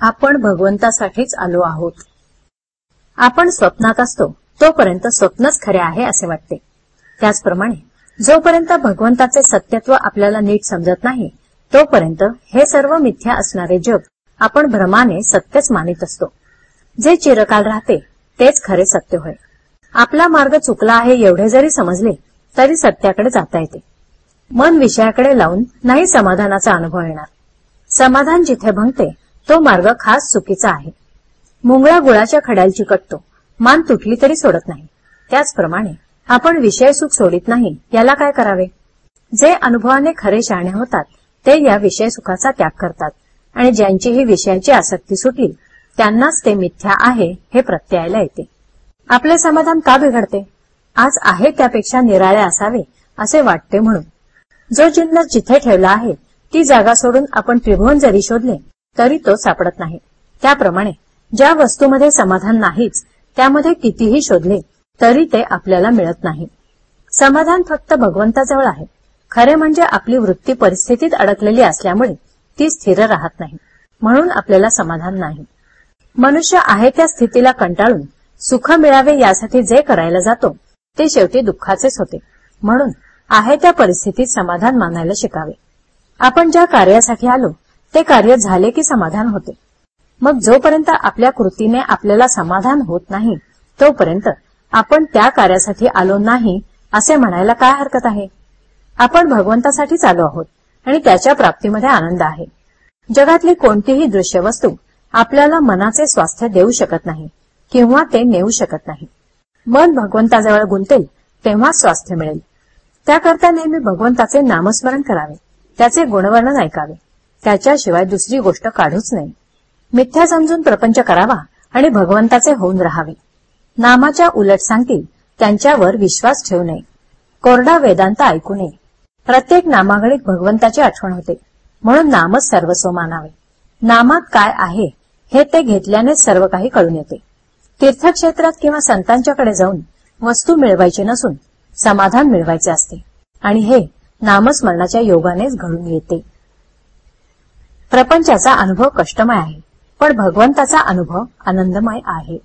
आपण भगवंतासाठीच आलो आहोत. आपण स्वप्नात असतो तोपर्यंत स्वप्नच खरे आहे असे वाटते. त्याचप्रमाणे जोपर्यंत भगवंताचे सत्यत्व आपल्याला नीट समजत नाही तोपर्यंत हे सर्व मिथ्या असणारे जग आपण भ्रमाने सत्यच मानित असतो. जे चिरकाल राहते तेच खरे सत्य होय. आपला मार्ग चुकला आहे एवढे जरी समजले तरी सत्याकडे जाता येते. मन विषयाकडे लावून नाही समाधानाचा अनुभव येणार. समाधान जिथे भंगते तो मार्ग खास चुकीचा आहे. मुंगळा गुळाच्या खड्याला चिकटतो. मान तुटली तरी सोडत नाही. त्याचप्रमाणे आपण विषय सुख सोडित नाही याला काय करावे? जे अनुभवाने खरे शहाणे होतात ते या विषय सुखाचा त्याग करतात. आणि ज्यांची ही विषयाची आसक्ती सुटली त्यांनाच ते मिथ्या आहे हे प्रत्ययाला येते. आपले समाधान का बिघडते? आज आहे त्यापेक्षा निराळे असावे असे वाटते म्हणून. जो जिन्नस जिथे ठेवला आहे ती जागा सोडून आपण त्रिभुवन जरी शोधले तरी तो सापडत नाही. त्याप्रमाणे ज्या वस्तूमध्ये समाधान नाहीच त्यामध्ये कितीही शोधले तरी ते आपल्याला मिळत नाही. समाधान फक्त भगवंताजवळ आहे. खरे म्हणजे आपली वृत्ती परिस्थितीत अडकलेली असल्यामुळे ती स्थिर राहत नाही. म्हणून आपल्याला समाधान नाही. मनुष्य आहे त्या स्थितीला कंटाळून सुख मिळावे यासाठी जे करायला जातो ते शेवटी दुःखाचेच होते. म्हणून आहे त्या परिस्थितीत समाधान मानायला शिकावे. आपण ज्या कार्यासाठी आलो ते कार्य झाले की समाधान होते. मग जोपर्यंत आपल्या कृतीने आपल्याला समाधान होत नाही तोपर्यंत आपण त्या कार्यासाठी आलो नाही असे म्हणायला काय हरकत आहे? आपण भगवंतासाठी चालू आहोत आणि त्याच्या प्राप्तीमध्ये आनंद आहे. जगातली कोणतीही दृश्य वस्तू आपल्याला मनाचे स्वास्थ्य देऊ शकत नाही किंवा ते नेऊ शकत नाही. मन भगवंताजवळ गुंतेल तेव्हा स्वास्थ्य मिळेल. त्याकरता नेहमी भगवंताचे नामस्मरण करावे. त्याचे गुणवर्णन ऐकावे. त्याच्याशिवाय दुसरी गोष्ट काढूच नये मिथ्या समजून प्रपंच करावा आणि भगवंताचे होऊन राहावे. नामाच्या उलट सांगतील त्यांच्यावर विश्वास ठेवू नये. कोरडा वेदांत ऐकू नये. प्रत्येक नामागणिक भगवंताची आठवण होते. म्हणून नामच सर्वस्व मानावे नामात काय आहे हे ते घेतल्याने सर्व काही कळून येते. तीर्थक्षेत्रात किंवा संतांच्याकडे जाऊन वस्तू मिळवायची नसून समाधान मिळवायचे असते. आणि हे नामस्मरणाच्या योगानेच घडून येते. प्रपंचाचा अनुभव कष्टमय आहे पण भगवंताचा अनुभव आनंदमय आहे.